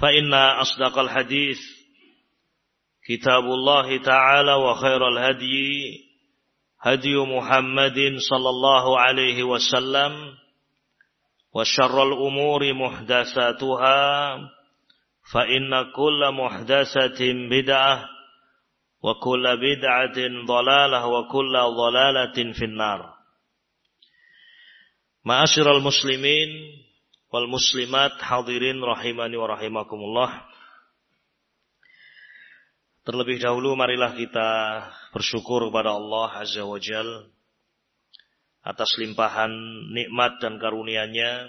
فإن أصدق الحديث كتاب الله تعالى وخير الهدي هدي محمد صلى الله عليه وسلم وشر الأمور محدثاتها فإن كل محدثة بدعة وكل بدعة ضلالة وكل ضلالة في النار. معاشر المسلمين wal muslimat hadirin rahimani wa rahimakumullah. Terlebih dahulu marilah kita bersyukur kepada Allah Azza wa Jal atas limpahan nikmat dan karunia-Nya.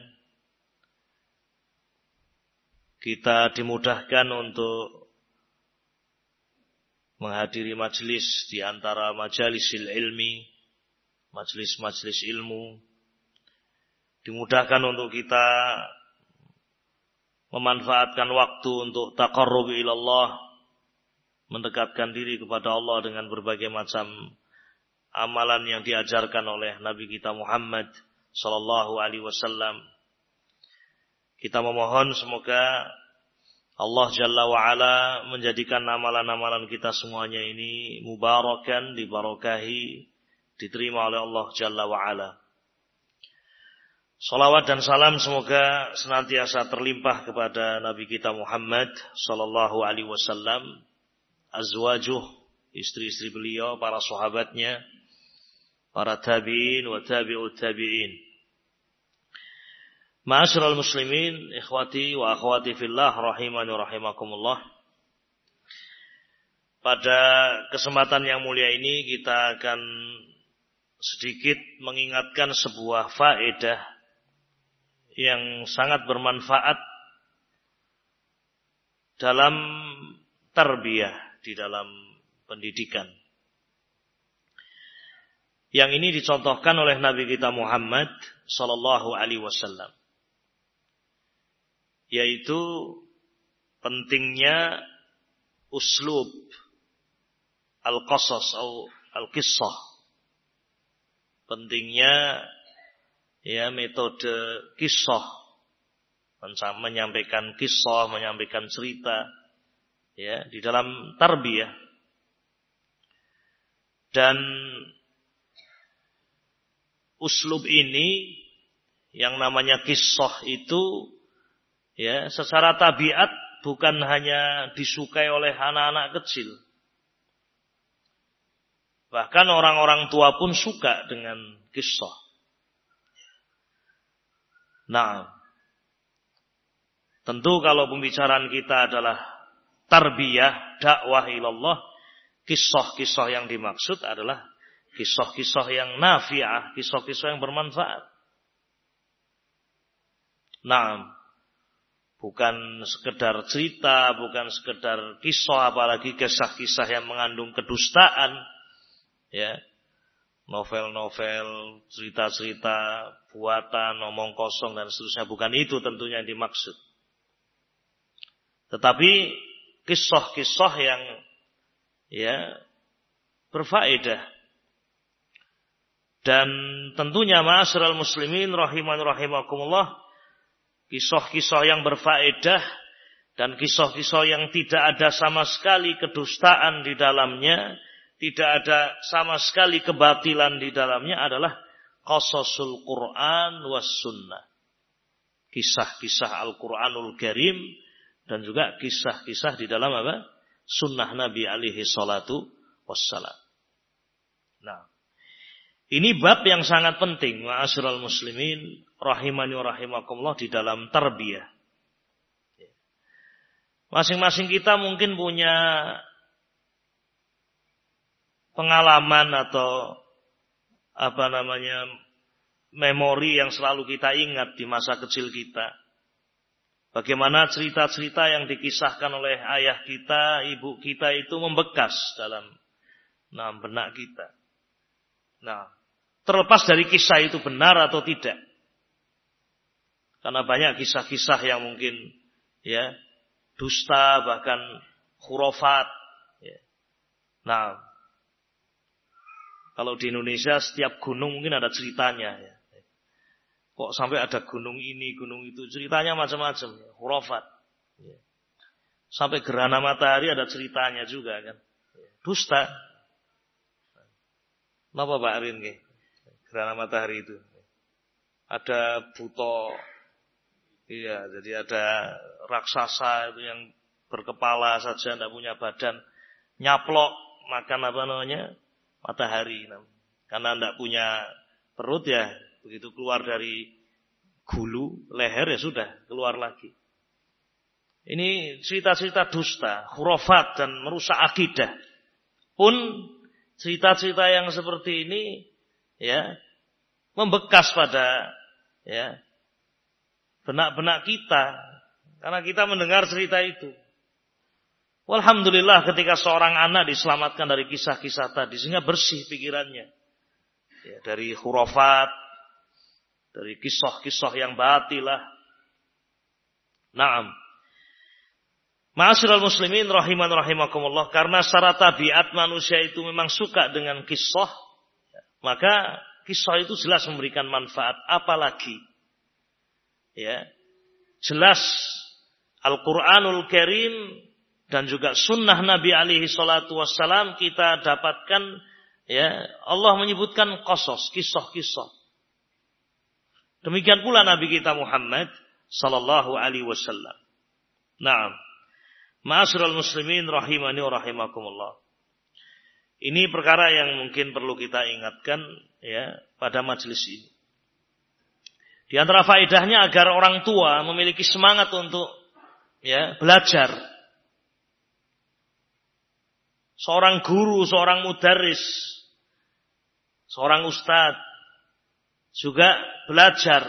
Kita dimudahkan untuk menghadiri majelis di antara majalisil ilmi, majelis-majelis ilmu, dimudahkan untuk kita memanfaatkan waktu untuk taqarrub ilallah mendekatkan diri kepada Allah dengan berbagai macam amalan yang diajarkan oleh Nabi kita Muhammad sallallahu alaihi wasallam kita memohon semoga Allah Jalla wa'ala menjadikan amalan-amalan kita semuanya ini mubarakan, dibarokahi, diterima oleh Allah Jalla wa'ala. Salawat dan salam semoga senantiasa terlimpah kepada Nabi kita Muhammad Sallallahu Alaihi Wasallam, azwajuh, istri-istri beliau, para sahabatnya, para tabiin wa tabi'ut tabi'in. Ma'asyiral muslimin, ikhwati wa akhwati fillah rahimani rahimakumullah. Pada kesempatan yang mulia ini kita akan sedikit mengingatkan sebuah faedah yang sangat bermanfaat dalam tarbiyah di dalam pendidikan. Yang ini dicontohkan oleh Nabi kita Muhammad sallallahu alaihi wasallam. Yaitu pentingnya uslub al-qasas atau al-qissah. Pentingnya ya metode kisah. Menyampaikan kisah, menyampaikan cerita. Ya di dalam tarbiyah. Dan uslub ini yang namanya kisah itu ya secara tabiat bukan hanya disukai oleh anak-anak kecil. Bahkan orang-orang tua pun suka dengan kisah Nah, tentu kalau pembicaraan kita adalah tarbiyah, dakwah ilallah, kisah-kisah yang dimaksud adalah kisah-kisah yang nafiah, kisah-kisah yang bermanfaat. Nah, bukan sekedar cerita, bukan sekedar kisah, apalagi kisah-kisah yang mengandung kedustaan, ya, novel-novel, cerita-cerita, buatan, omong kosong dan seterusnya. Bukan itu tentunya yang dimaksud. Tetapi kisah-kisah yang ya berfaedah dan tentunya ma'asyiral muslimin rahiman rahimakumullah kisah-kisah yang berfaedah dan kisah-kisah yang tidak ada sama sekali kedustaan di dalamnya, tidak ada sama sekali kebatilan di dalamnya adalah qasasul Quran was sunnah. Kisah-kisah Al-Quranul Karim dan juga kisah-kisah di dalam apa? Sunnah Nabi alaihi salatu wassalam. Nah, ini bab yang sangat penting, ma'asyiral muslimin, rahimani wa rahimakumullah di dalam tarbiyah. Masing-masing kita mungkin punya pengalaman atau apa namanya memori yang selalu kita ingat di masa kecil kita. Bagaimana cerita-cerita yang dikisahkan oleh ayah kita, ibu kita itu membekas dalam nah, benak kita. Nah, terlepas dari kisah itu benar atau tidak. Karena banyak kisah-kisah yang mungkin ya dusta bahkan hurufat. Ya. Nah, kalau di Indonesia setiap gunung mungkin ada ceritanya. Ya. Kok sampai ada gunung ini, gunung itu. Ceritanya macam-macam. Hurafat. Ya. Sampai gerhana matahari ada ceritanya juga kan. Dusta. Kenapa Pak Arin? Gerhana matahari itu. Ada buto. Iya, jadi ada raksasa itu yang berkepala saja, tidak punya badan. Nyaplok makan apa namanya? Matahari. Karena tidak punya perut ya Begitu keluar dari gulu, leher ya sudah, keluar lagi. Ini cerita-cerita dusta, hurufat dan merusak akidah. Pun cerita-cerita yang seperti ini ya membekas pada ya benak-benak kita karena kita mendengar cerita itu. Alhamdulillah ketika seorang anak diselamatkan dari kisah-kisah tadi sehingga bersih pikirannya. Ya, dari hurufat, dari kisah-kisah yang batilah. Naam. Ma'asyiral muslimin rahiman rahimakumullah karena secara tabiat manusia itu memang suka dengan kisah, maka kisah itu jelas memberikan manfaat apalagi ya. Jelas Al-Qur'anul Karim dan juga sunnah Nabi alaihi salatu wassalam kita dapatkan ya Allah menyebutkan kosos kisah-kisah Demikian pula Nabi kita Muhammad sallallahu alaihi wasallam. Naam. Ma'asyiral muslimin rahimani wa. Ini perkara yang mungkin perlu kita ingatkan ya pada majelis ini. Di antara faedahnya agar orang tua memiliki semangat untuk ya belajar. Seorang guru, seorang mudaris, seorang ustadz juga belajar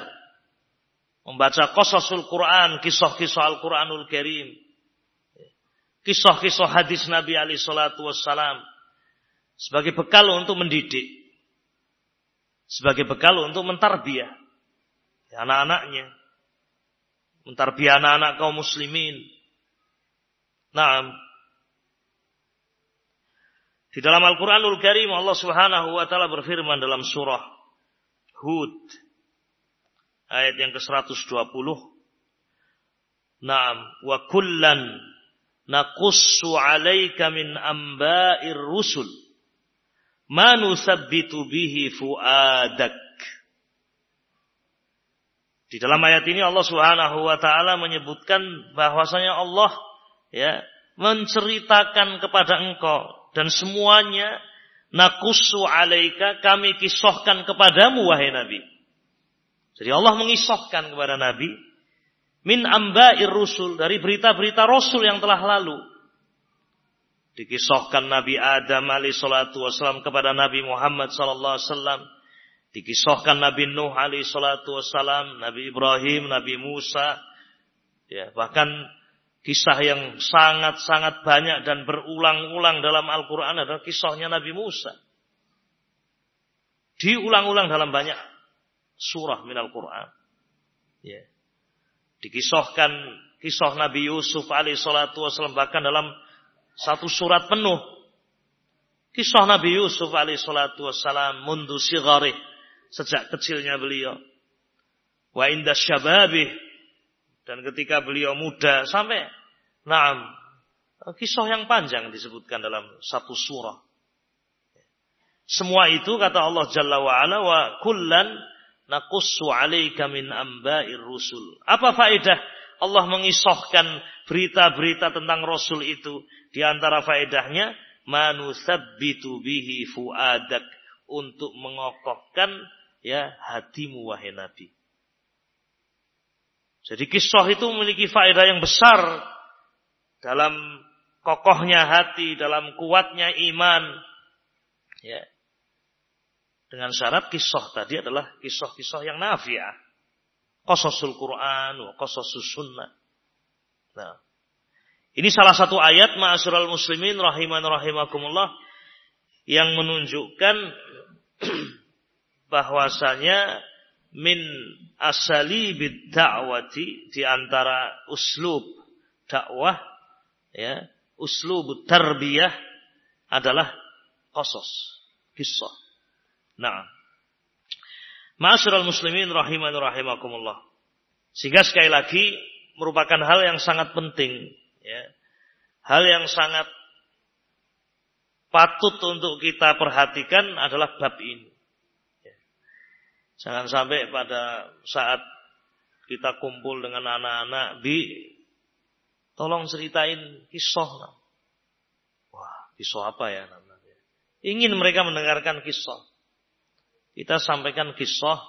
membaca qasasul Quran, kisah-kisah Al-Quranul Karim. Kisah-kisah hadis Nabi alaihi salatu wassalam sebagai bekal untuk mendidik. Sebagai bekal untuk mentarbiah anak-anaknya. Mentarbiah anak-anak kaum muslimin. Nah, di dalam Al-Quranul Karim Allah Subhanahu wa taala berfirman dalam surah Hud ayat yang ke-120. Naam wa kullan naqussu 'alaika min amba'ir rusul ma nusabbitu bihi fuadak. Di dalam ayat ini Allah Subhanahu wa taala menyebutkan bahwasanya Allah ya menceritakan kepada engkau dan semuanya nakusu alaika kami kisahkan kepadamu wahai Nabi. Jadi Allah mengisahkan kepada Nabi min amba'ir rusul dari berita-berita rasul yang telah lalu. Dikisahkan Nabi Adam alaihi salatu wasallam kepada Nabi Muhammad sallallahu alaihi wasallam Dikisahkan Nabi Nuh alaihi salatu wassalam, Nabi Ibrahim, Nabi Musa. Ya, bahkan kisah yang sangat-sangat banyak dan berulang-ulang dalam Al-Quran adalah kisahnya Nabi Musa. Diulang-ulang dalam banyak surah min Al-Quran. Ya. Dikisahkan kisah Nabi Yusuf alaihi salatu wassalam bahkan dalam satu surat penuh. Kisah Nabi Yusuf alaihi salatu wassalam mundu sigharih sejak kecilnya beliau. Wa inda syababih dan ketika beliau muda sampai naam kisah yang panjang disebutkan dalam satu surah. Semua itu kata Allah Jalla wa ala wa kullan naqussu 'alaika min amba'ir rusul. Apa faedah Allah mengisahkan berita-berita tentang rasul itu? Di antara faedahnya manusabbitu bihi fuadak untuk mengokohkan ya hatimu wahai Nabi. Jadi kisah itu memiliki faedah yang besar dalam kokohnya hati, dalam kuatnya iman. Ya. Dengan syarat kisah tadi adalah kisah-kisah yang nafiah. Qasasul Quran, wa sunnah. Nah. Ini salah satu ayat ma'asyiral muslimin rahiman rahimakumullah yang menunjukkan bahwasanya min asali dakwati di antara uslub dakwah ya uslub tarbiyah adalah qasas kisah nah Ma'asyiral muslimin rahiman rahimakumullah. Sehingga sekali lagi merupakan hal yang sangat penting ya. Hal yang sangat patut untuk kita perhatikan adalah bab ini Jangan sampai pada saat kita kumpul dengan anak-anak, Bi, tolong ceritain kisah. Wah, kisah apa ya namanya? Ingin mereka mendengarkan kisah. Kita sampaikan kisah,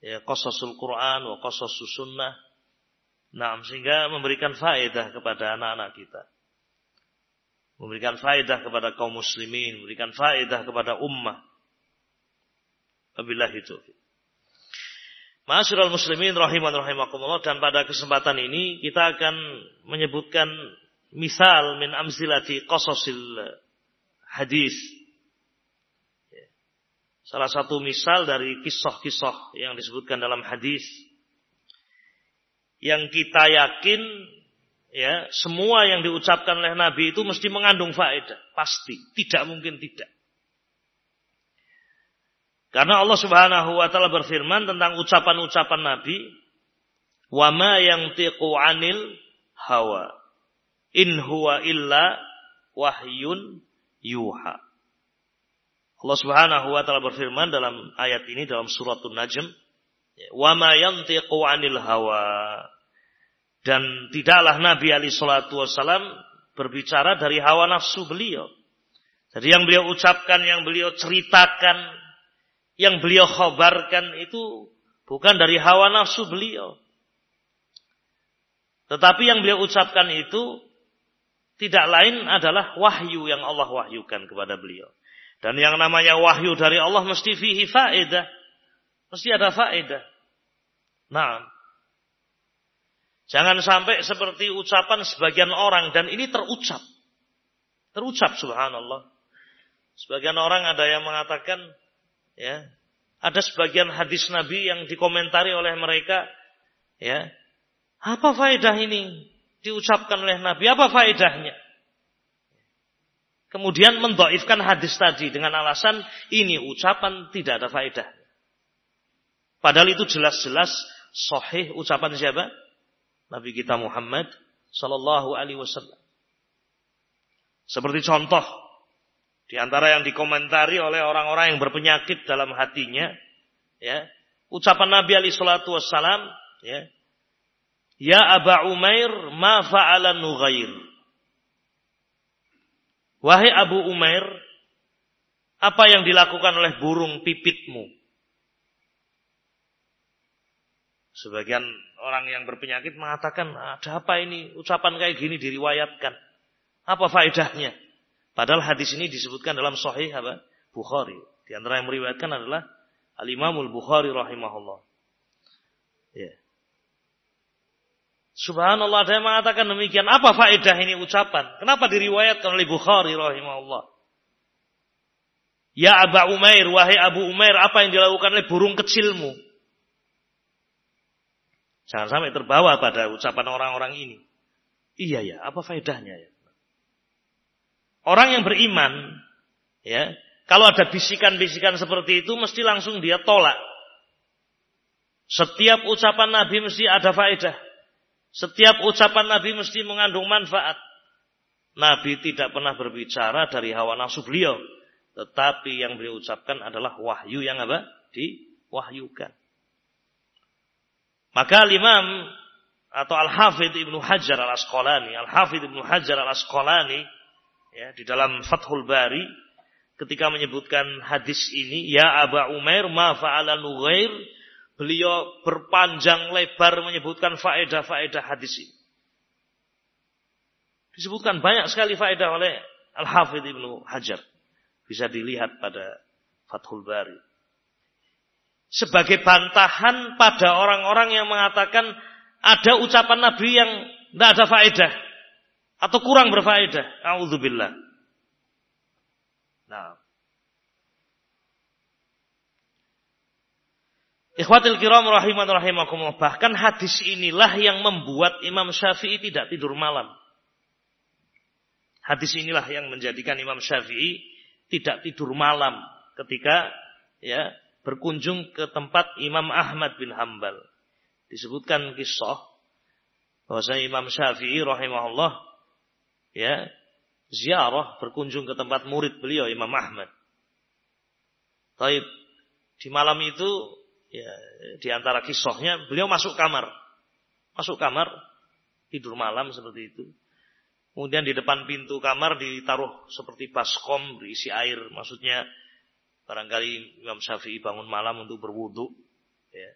ya qasasul Quran, wa qasasus sunnah. Nah, sehingga memberikan faedah kepada anak-anak kita. Memberikan faedah kepada kaum muslimin, memberikan faedah kepada ummah. Wabillahi taufiq. Ma'asyiral muslimin rahiman rahimakumullah dan pada kesempatan ini kita akan menyebutkan misal min amzilati qasasil hadis. Salah satu misal dari kisah-kisah yang disebutkan dalam hadis yang kita yakin ya semua yang diucapkan oleh Nabi itu mesti mengandung faedah, pasti, tidak mungkin tidak. Karena Allah Subhanahu wa taala berfirman tentang ucapan-ucapan Nabi, "Wa ma yantiqu 'anil hawa, in huwa illa wahyun yuha." Allah Subhanahu wa taala berfirman dalam ayat ini dalam surat An-Najm, "Wa ma yantiqu 'anil hawa." Dan tidaklah Nabi alaihi salatu wasallam berbicara dari hawa nafsu beliau. Jadi yang beliau ucapkan, yang beliau ceritakan, yang beliau khabarkan itu bukan dari hawa nafsu beliau. Tetapi yang beliau ucapkan itu tidak lain adalah wahyu yang Allah wahyukan kepada beliau. Dan yang namanya wahyu dari Allah mesti fihi faedah. Mesti ada faedah. Nah, jangan sampai seperti ucapan sebagian orang dan ini terucap. Terucap subhanallah. Sebagian orang ada yang mengatakan ya. Ada sebagian hadis Nabi yang dikomentari oleh mereka ya. Apa faedah ini? Diucapkan oleh Nabi apa faedahnya? Kemudian mendoifkan hadis tadi dengan alasan ini ucapan tidak ada faedah. Padahal itu jelas-jelas sahih ucapan siapa? Nabi kita Muhammad Sallallahu Alaihi Wasallam. Seperti contoh di antara yang dikomentari oleh orang-orang yang berpenyakit dalam hatinya, ya, ucapan Nabi Ali Shallallahu Wasallam, ya, Ya Aba Umair, ma fa'ala nughair. Wahai Abu Umair, apa yang dilakukan oleh burung pipitmu? Sebagian orang yang berpenyakit mengatakan, ada apa ini? Ucapan kayak gini diriwayatkan. Apa faedahnya? Padahal hadis ini disebutkan dalam Sahih apa? Bukhari. Di antara yang meriwayatkan adalah Al-Imamul Bukhari rahimahullah. Ya. Subhanallah ada yang mengatakan demikian. Apa faedah ini ucapan? Kenapa diriwayatkan oleh Bukhari rahimahullah? Ya Aba Umair, wahai Abu Umair, apa yang dilakukan oleh burung kecilmu? Jangan sampai terbawa pada ucapan orang-orang ini. Iya ya, apa faedahnya ya? Orang yang beriman, ya, kalau ada bisikan-bisikan seperti itu, mesti langsung dia tolak. Setiap ucapan Nabi mesti ada faedah. Setiap ucapan Nabi mesti mengandung manfaat. Nabi tidak pernah berbicara dari hawa nafsu beliau. Tetapi yang beliau ucapkan adalah wahyu yang apa? Diwahyukan. Maka Imam atau Al-Hafidh Ibnu Hajar Al-Asqalani, Al-Hafidh Ibnu Hajar Al-Asqalani ya, di dalam Fathul Bari ketika menyebutkan hadis ini, ya Aba Umair ma fa'ala nughair Beliau berpanjang lebar menyebutkan faedah-faedah hadis ini. Disebutkan banyak sekali faedah oleh Al-Hafidh Ibnu Hajar. Bisa dilihat pada Fathul Bari. Sebagai bantahan pada orang-orang yang mengatakan ada ucapan Nabi yang tidak ada faedah. Atau kurang berfaedah. A'udzubillah. Nah, Ikhwatil kiram rahiman rahimakumullah. Bahkan hadis inilah yang membuat Imam Syafi'i tidak tidur malam. Hadis inilah yang menjadikan Imam Syafi'i tidak tidur malam ketika ya berkunjung ke tempat Imam Ahmad bin Hambal. Disebutkan kisah bahwa Imam Syafi'i rahimahullah ya ziarah berkunjung ke tempat murid beliau Imam Ahmad. Taib di malam itu ya, di antara kisahnya beliau masuk kamar. Masuk kamar, tidur malam seperti itu. Kemudian di depan pintu kamar ditaruh seperti baskom berisi air. Maksudnya barangkali Imam Syafi'i bangun malam untuk berwudu. Ya,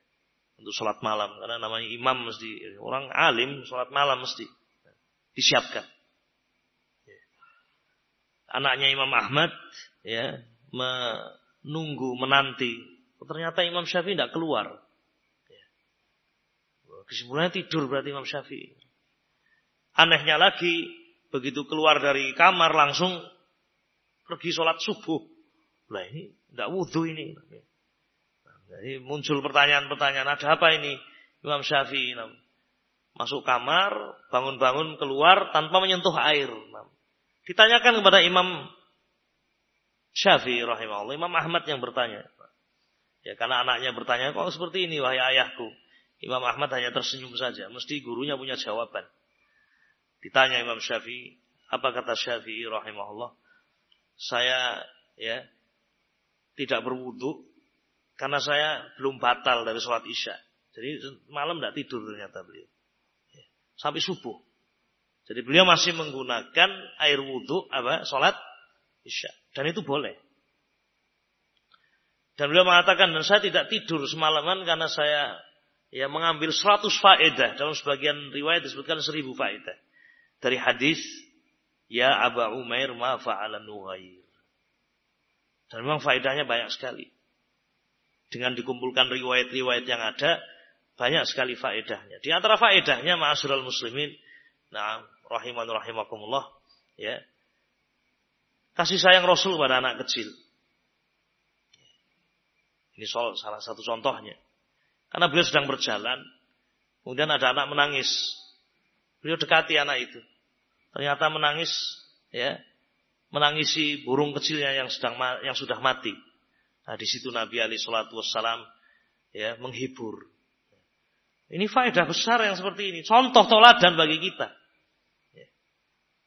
untuk sholat malam. Karena namanya imam mesti, orang alim sholat malam mesti. Disiapkan. Ya. Anaknya Imam Ahmad ya menunggu, menanti Ternyata Imam Syafi'i tidak keluar. Ya. Kesimpulannya tidur berarti Imam Syafi'i. Anehnya lagi, begitu keluar dari kamar langsung pergi sholat subuh. Lah ini tidak wudhu ini. Jadi muncul pertanyaan-pertanyaan, ada apa ini Imam Syafi'i? Masuk kamar, bangun-bangun keluar tanpa menyentuh air. Ditanyakan kepada Imam Syafi'i rahimahullah, Imam Ahmad yang bertanya. Ya karena anaknya bertanya, kok seperti ini wahai ayahku? Imam Ahmad hanya tersenyum saja. Mesti gurunya punya jawaban. Ditanya Imam Syafi'i, apa kata Syafi'i rahimahullah? Saya ya tidak berwudu karena saya belum batal dari sholat isya. Jadi malam tidak tidur ternyata beliau. Ya, sampai subuh. Jadi beliau masih menggunakan air wudhu apa sholat isya. Dan itu boleh. Dan beliau mengatakan, dan saya tidak tidur semalaman karena saya ya mengambil 100 faedah. Dalam sebagian riwayat disebutkan 1000 faedah. Dari hadis, Ya Aba Umair ma fa'ala nughair. Dan memang faedahnya banyak sekali. Dengan dikumpulkan riwayat-riwayat yang ada, banyak sekali faedahnya. Di antara faedahnya, ma'asyiral muslimin, nah, rahiman rahimakumullah, ya. Kasih sayang Rasul pada anak kecil. Ini soal salah satu contohnya. Karena beliau sedang berjalan, kemudian ada anak menangis. Beliau dekati anak itu. Ternyata menangis, ya, menangisi burung kecilnya yang sedang yang sudah mati. Nah, di situ Nabi Ali Shallallahu Wasallam ya menghibur. Ini faedah besar yang seperti ini. Contoh toladan bagi kita.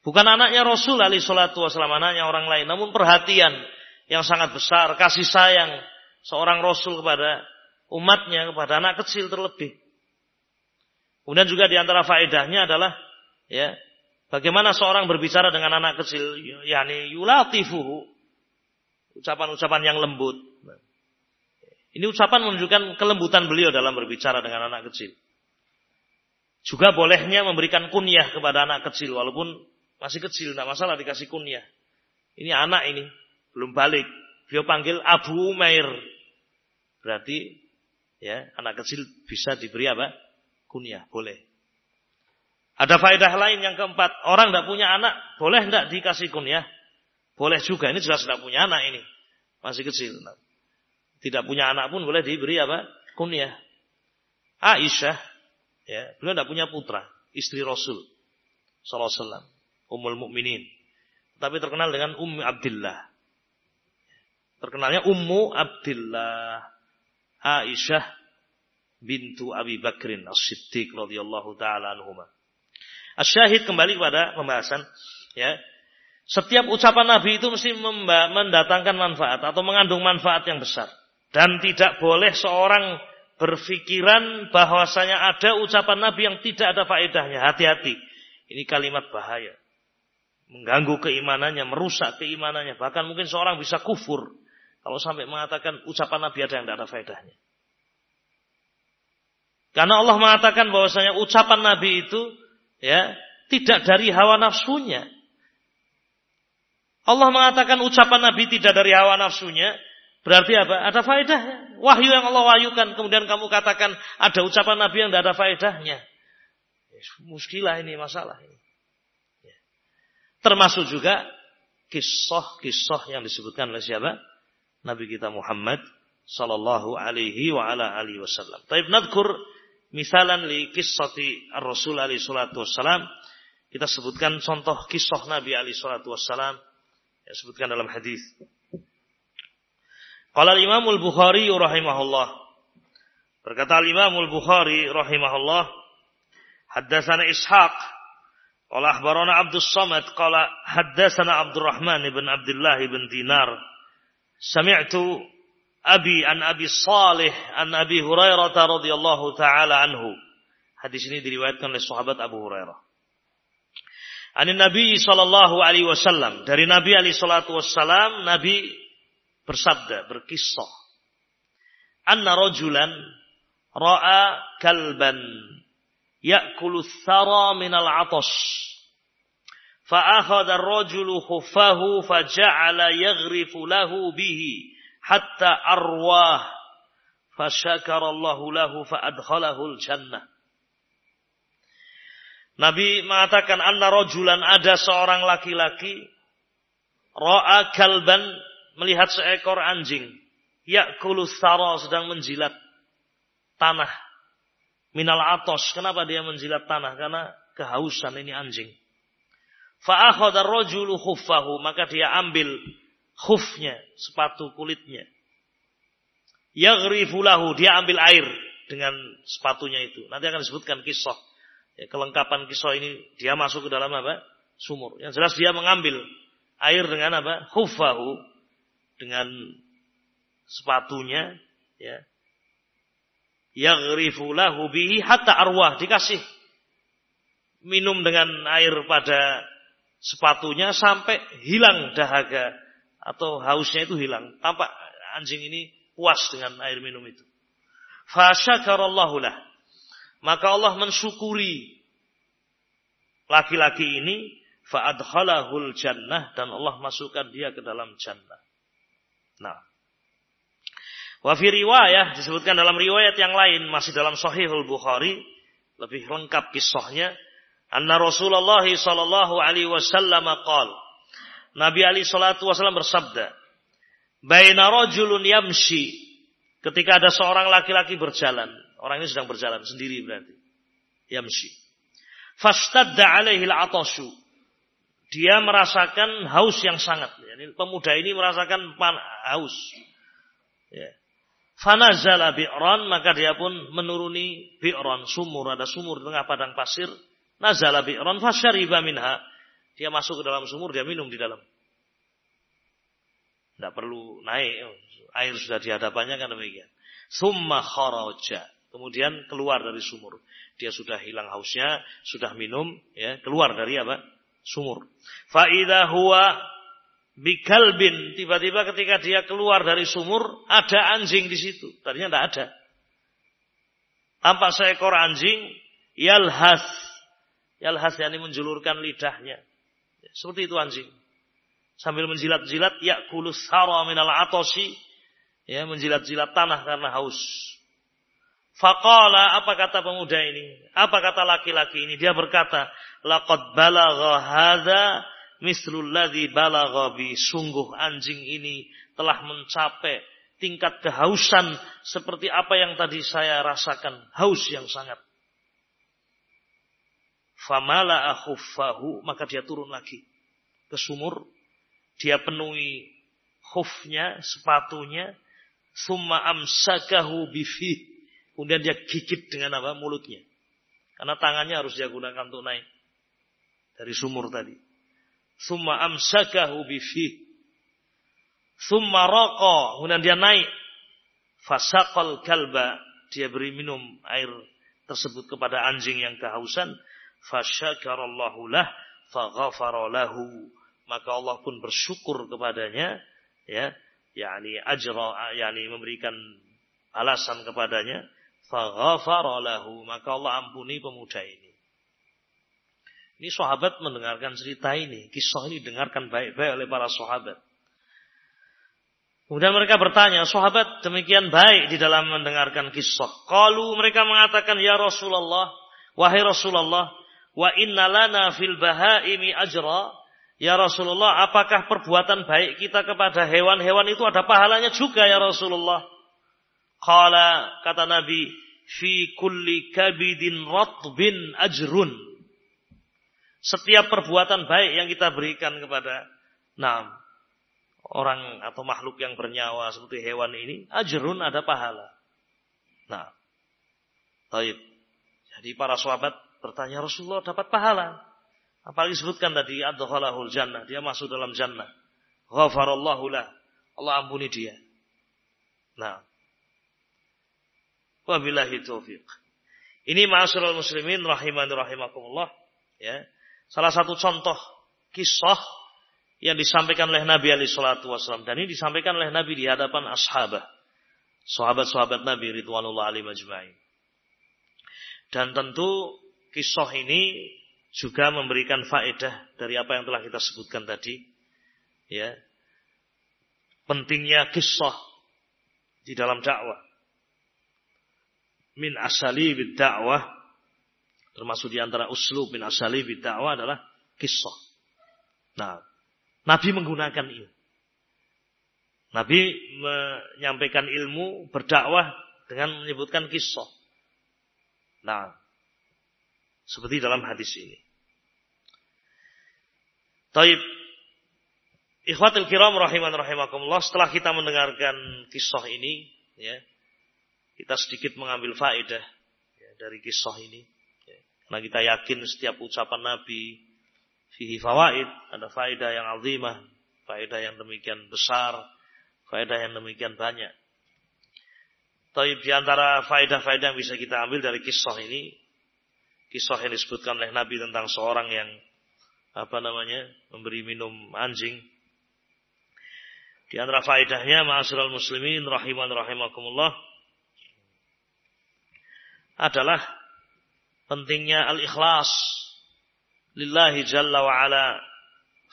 Bukan anaknya Rasul Ali Shallallahu Wasallam, anaknya orang lain, namun perhatian yang sangat besar, kasih sayang seorang rasul kepada umatnya, kepada anak kecil terlebih. Kemudian juga di antara faedahnya adalah ya bagaimana seorang berbicara dengan anak kecil, yakni yulatifuhu, ucapan-ucapan yang lembut. Ini ucapan menunjukkan kelembutan beliau dalam berbicara dengan anak kecil. Juga bolehnya memberikan kunyah kepada anak kecil walaupun masih kecil, tidak masalah dikasih kunyah. Ini anak ini belum balik, Beliau panggil Abu Umair. Berarti ya anak kecil bisa diberi apa? Kunyah, boleh. Ada faedah lain yang keempat, orang tidak punya anak, boleh tidak dikasih kunyah? Boleh juga, ini jelas tidak punya anak ini. Masih kecil. Tidak punya anak pun boleh diberi apa? Kunyah. Aisyah, ya, beliau tidak punya putra, istri Rasul sallallahu alaihi wasallam, Ummul Mukminin. Tapi terkenal dengan Ummu Abdullah. Terkenalnya Ummu Abdullah Aisyah bintu Abi Bakrin As-Siddiq radhiyallahu taala anhuma. Asyahid kembali kepada pembahasan ya. Setiap ucapan Nabi itu mesti mendatangkan manfaat atau mengandung manfaat yang besar dan tidak boleh seorang berpikiran bahwasanya ada ucapan Nabi yang tidak ada faedahnya. Hati-hati. Ini kalimat bahaya. Mengganggu keimanannya, merusak keimanannya. Bahkan mungkin seorang bisa kufur. Kalau sampai mengatakan ucapan Nabi ada yang tidak ada faedahnya. Karena Allah mengatakan bahwasanya ucapan Nabi itu ya tidak dari hawa nafsunya. Allah mengatakan ucapan Nabi tidak dari hawa nafsunya, Berarti apa? Ada faedahnya. Wahyu yang Allah wahyukan. Kemudian kamu katakan ada ucapan Nabi yang tidak ada faedahnya. Muskilah ini masalah ini. Termasuk juga kisah-kisah yang disebutkan oleh siapa? Nabi kita Muhammad sallallahu alaihi wa ala alihi wasallam. Taib nadkur misalan li kisati ar-Rasul alaihi salatu wassalam. Kita sebutkan contoh kisah Nabi alaihi salatu wassalam. Ya, sebutkan dalam hadis. Qala al-Imam al-Bukhari rahimahullah. Berkata al-Imam al-Bukhari rahimahullah, haddatsana Ishaq qala akhbarana Abdus Samad qala haddatsana Abdurrahman ibn Abdullah ibn Dinar. Sami'tu Abi an Abi Salih an Abi Hurairah radhiyallahu taala anhu. Hadis ini diriwayatkan oleh sahabat Abu Hurairah. Ani Nabi sallallahu alaihi wasallam dari Nabi alaihi wasallam Nabi bersabda, berkisah. Anna rajulan ra'a kalban ya'kulu thara minal atas. فأخذ الرجل خفه فجعل يغرف له به حتى أرواه فشكر الله له فأدخله الجنة Nabi mengatakan anna rajulan ada seorang laki-laki ra'a kalban melihat seekor anjing yakulu sara sedang menjilat tanah minal atos. Kenapa dia menjilat tanah? Karena kehausan ini anjing. Fa akhadha rajulu khuffahu, maka dia ambil khufnya, sepatu kulitnya. Yaghrifu lahu, dia ambil air dengan sepatunya itu. Nanti akan disebutkan kisah. Ya, kelengkapan kisah ini dia masuk ke dalam apa? Sumur. Yang jelas dia mengambil air dengan apa? Khuffahu dengan sepatunya ya yaghrifu lahu bihi hatta arwah dikasih minum dengan air pada sepatunya sampai hilang dahaga atau hausnya itu hilang. Tampak anjing ini puas dengan air minum itu. Fasyakarallahu lah. Maka Allah mensyukuri laki-laki ini fa'adkhalahul jannah dan Allah masukkan dia ke dalam jannah. Nah. Wa fi riwayah disebutkan dalam riwayat yang lain masih dalam Sahihul Bukhari lebih lengkap kisahnya anna Rasulullah sallallahu alaihi wasallam qaal Nabi Ali salatu wasallam bersabda Baina rajulun yamshi ketika ada seorang laki-laki berjalan orang ini sedang berjalan sendiri berarti yamshi fastadda alaihi al-atashu dia merasakan haus yang sangat. Yani pemuda ini merasakan haus. Ya. Fanazala bi'ran, maka dia pun menuruni bi'ran, sumur. Ada sumur di tengah padang pasir. Nazala bi'ran, fasyariba minha. Dia masuk ke dalam sumur, dia minum di dalam. Tidak perlu naik. Air sudah di hadapannya kan demikian. Summa kharaja. Kemudian keluar dari sumur. Dia sudah hilang hausnya, sudah minum, ya keluar dari apa? sumur. Faidah huwa bikalbin. Tiba-tiba ketika dia keluar dari sumur, ada anjing di situ. Tadinya tidak ada. Tampak seekor anjing, yalhas. Yalhas yang menjulurkan lidahnya. Seperti itu anjing. Sambil menjilat-jilat, yakulus sara minal atosi. ya menjilat-jilat tanah karena haus. Faqala apa kata pemuda ini? Apa kata laki-laki ini? Dia berkata, laqad balagha hadza mislul ladzi balagha bi. Sungguh anjing ini telah mencapai tingkat kehausan seperti apa yang tadi saya rasakan, haus yang sangat. Famala khuffahu, maka dia turun lagi ke sumur, dia penuhi khufnya, sepatunya, summa amsakahu bifi. Kemudian dia gigit dengan apa? Mulutnya. Karena tangannya harus dia gunakan untuk naik. Dari sumur tadi. Summa amsakahu bifi. Summa roko. Kemudian dia naik. Fasaqal kalba. Dia beri minum air tersebut kepada anjing yang kehausan. Fasyakarallahu lah. Faghafarolahu. Maka Allah pun bersyukur kepadanya. Ya. Yani ajra. Yani memberikan alasan kepadanya faghafara lahu maka Allah ampuni pemuda ini. Ini sahabat mendengarkan cerita ini, kisah ini dengarkan baik-baik oleh para sahabat. Kemudian mereka bertanya, sahabat demikian baik di dalam mendengarkan kisah. Kalau mereka mengatakan, ya Rasulullah, wahai Rasulullah, wa inna lana fil bahaimi ajra. Ya Rasulullah, apakah perbuatan baik kita kepada hewan-hewan itu ada pahalanya juga ya Rasulullah? Qala kata Nabi, fi kulli kabidin ratbin ajrun. Setiap perbuatan baik yang kita berikan kepada nah, orang atau makhluk yang bernyawa seperti hewan ini, ajrun ada pahala. Nah, taib. Jadi para sahabat bertanya Rasulullah dapat pahala. Apalagi disebutkan tadi adkhalahul jannah, dia masuk dalam jannah. Ghafarallahu lah. Allah ampuni dia. Nah, Wabillahi taufiq. Ini ma'asyiral muslimin rahimani rahimakumullah, ya. Salah satu contoh kisah yang disampaikan oleh Nabi alaihi salatu wasallam dan ini disampaikan oleh Nabi di hadapan ashabah. Sahabat-sahabat Nabi ridwanullah alaihi majma'in. Dan tentu kisah ini juga memberikan faedah dari apa yang telah kita sebutkan tadi. Ya. Pentingnya kisah di dalam dakwah min asali dakwah termasuk di antara uslub min asali dakwah adalah kisah. Nah, Nabi menggunakan ini. Nabi menyampaikan ilmu berdakwah dengan menyebutkan kisah. Nah, seperti dalam hadis ini. Taib. Ikhwatul kiram rahiman rahimakumullah. Setelah kita mendengarkan kisah ini, ya, kita sedikit mengambil faedah ya, dari kisah ini. Karena kita yakin setiap ucapan Nabi fihi fawaid, ada faedah yang azimah, faedah yang demikian besar, faedah yang demikian banyak. Tapi di antara faedah-faedah yang bisa kita ambil dari kisah ini, kisah yang disebutkan oleh Nabi tentang seorang yang apa namanya memberi minum anjing. Di antara faedahnya, ma'asyiral muslimin rahiman rahimakumullah, adalah pentingnya al-ikhlas lillahi jalla wa ala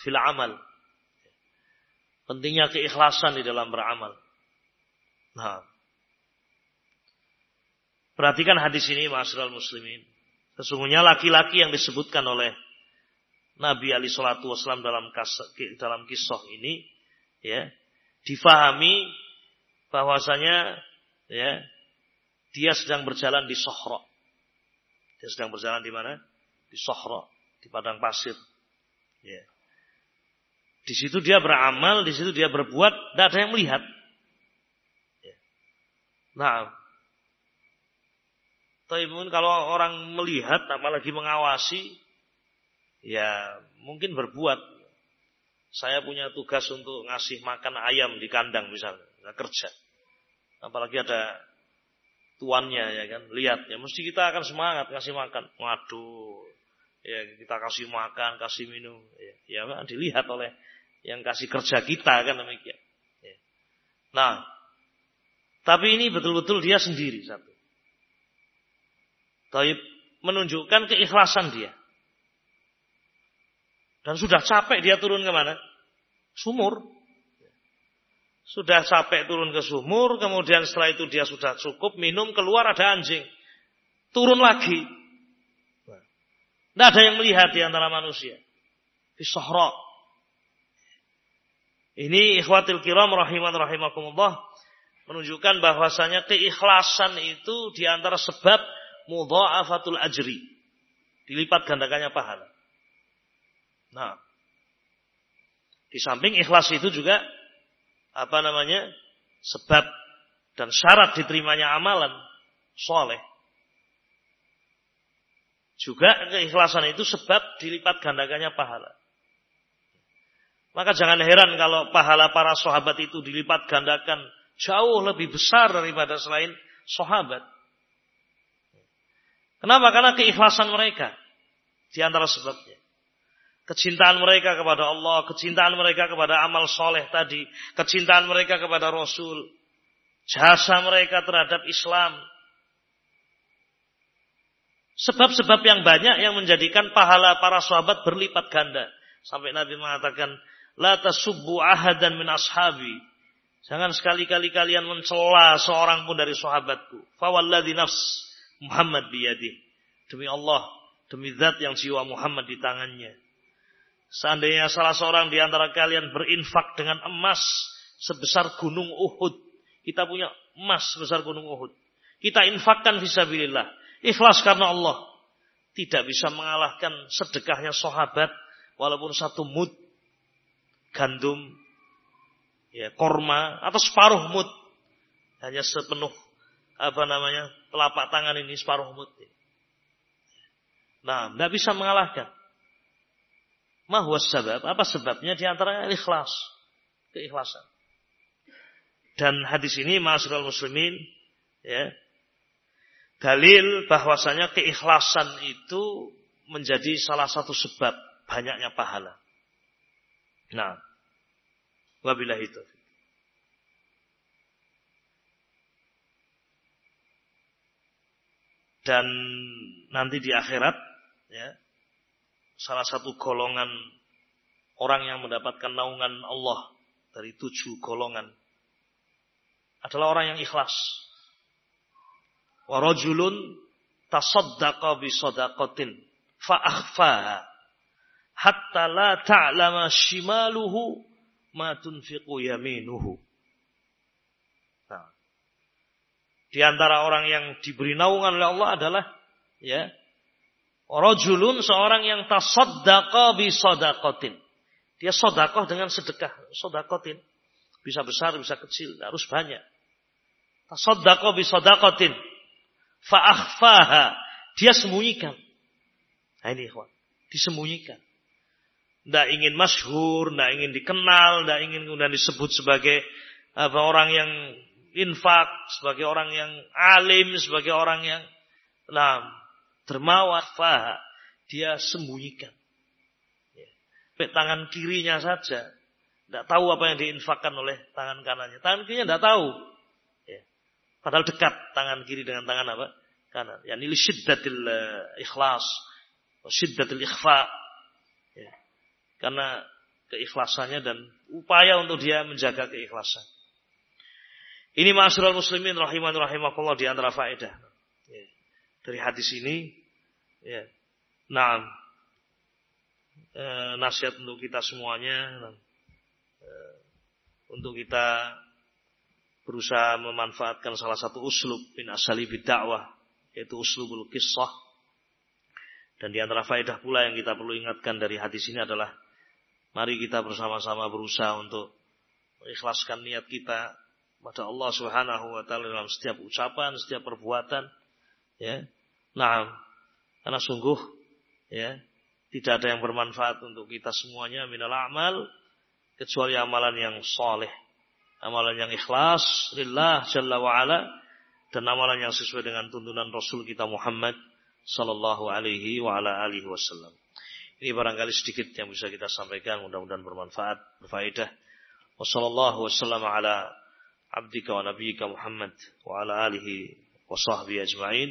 fil amal. Pentingnya keikhlasan di dalam beramal. Nah. Perhatikan hadis ini Ma'asyiral muslimin. Sesungguhnya laki-laki yang disebutkan oleh Nabi Ali Shallallahu Wasallam dalam dalam kisah ini, ya, difahami bahwasanya ya dia sedang berjalan di Sohro. Dia sedang berjalan di mana? Di Sohro, di padang pasir. Ya. Di situ dia beramal, di situ dia berbuat, tidak ada yang melihat. Ya. Nah, tapi mungkin kalau orang melihat, apalagi mengawasi, ya mungkin berbuat. Saya punya tugas untuk ngasih makan ayam di kandang misalnya, kerja. Apalagi ada tuannya ya kan? Lihat ya. Mesti kita akan semangat kasih makan. Waduh. Ya kita kasih makan kasih minum. Ya, ya kan dilihat oleh yang kasih kerja kita kan demikian. Ya. nah tapi ini betul-betul dia sendiri satu. Tapi menunjukkan keikhlasan dia. Dan sudah capek dia turun ke mana sumur Sudah capek turun ke sumur, kemudian setelah itu dia sudah cukup minum, keluar ada anjing. Turun lagi. Tidak ada yang melihat di antara manusia. Di sohra. Ini ikhwatil kiram rahiman rahimakumullah menunjukkan bahwasanya keikhlasan itu di antara sebab mudha'afatul ajri. Dilipat gandakannya pahala. Nah, di samping ikhlas itu juga apa namanya? sebab dan syarat diterimanya amalan soleh. Juga keikhlasan itu sebab dilipat gandakannya pahala. Maka jangan heran kalau pahala para sahabat itu dilipat gandakan jauh lebih besar daripada selain sahabat. Kenapa? Karena keikhlasan mereka di antara sebabnya. Kecintaan mereka kepada Allah, kecintaan mereka kepada amal soleh tadi, kecintaan mereka kepada Rasul, jasa mereka terhadap Islam. Sebab-sebab yang banyak yang menjadikan pahala para sahabat berlipat ganda. Sampai Nabi mengatakan, La tasubbu ahadan min ashabi. Jangan sekali-kali kalian mencela seorang pun dari sahabatku. Fawalladhi nafs Muhammad biyadih. Demi Allah, demi zat yang jiwa Muhammad di tangannya. Seandainya salah seorang di antara kalian berinfak dengan emas sebesar gunung Uhud. Kita punya emas sebesar gunung Uhud. Kita infakkan visabilillah. Ikhlas karena Allah. Tidak bisa mengalahkan sedekahnya sahabat. Walaupun satu mud. Gandum ya, korma atau separuh mut. Hanya sepenuh apa namanya telapak tangan ini separuh mut. Nah, tidak bisa mengalahkan. Mahwas sebab, apa sebabnya? Di antaranya ikhlas, keikhlasan. Dan hadis ini masyarakat muslimin, ya, dalil bahwasanya keikhlasan itu menjadi salah satu sebab banyaknya pahala. Nah, Wabillahi itu. Dan nanti di akhirat ya salah satu golongan orang yang mendapatkan naungan Allah dari tujuh golongan adalah orang yang ikhlas. Wa rajulun tasaddaqa bi sadaqatin hatta la ta'lama shimaluhu ma tunfiqu yaminuhu. Nah, di antara orang yang diberi naungan oleh Allah adalah ya rajulun seorang yang tasaddaqa bi sadaqatin. Dia sedekah dengan sedekah, sedaqatin. Bisa besar, bisa kecil, harus banyak. Tasaddaqa bi sadaqatin fa akhfaha. Dia sembunyikan. Nah ini ikhwan, disembunyikan. Tidak ingin masyhur, tidak ingin dikenal, tidak ingin kemudian disebut sebagai apa orang yang infak, sebagai orang yang alim, sebagai orang yang nah, dermawan, fah, dia sembunyikan. Ya. Tangan kirinya saja, tidak tahu apa yang diinfakkan oleh tangan kanannya. Tangan kirinya tidak tahu. Ya. Padahal dekat tangan kiri dengan tangan apa? Kanan. Ya, ini syiddatil uh, ikhlas, syiddatil ikhfa. Karena keikhlasannya dan upaya untuk dia menjaga keikhlasan. Ini ma'asyiral muslimin rahiman rahimakumullah di antara faedah. Dari hadis ini ya. Nah, e, nasihat untuk kita semuanya e, untuk kita berusaha memanfaatkan salah satu uslub min asali dakwah yaitu uslubul kisah dan di antara faedah pula yang kita perlu ingatkan dari hadis ini adalah Mari kita bersama-sama berusaha untuk mengikhlaskan niat kita pada Allah Subhanahu wa taala dalam setiap ucapan, setiap perbuatan, ya. Nah, karena sungguh ya, tidak ada yang bermanfaat untuk kita semuanya minal amal kecuali amalan yang soleh, amalan yang ikhlas lillah jalla wa ala dan amalan yang sesuai dengan tuntunan Rasul kita Muhammad sallallahu alaihi wa ala alihi wasallam. Ini barangkali sedikit yang bisa kita sampaikan. Mudah-mudahan bermanfaat, berfaedah. Wassalamualaikum wasallam ala abdika wa nabiyyika Muhammad wa ala alihi wa sahbihi ajma'in.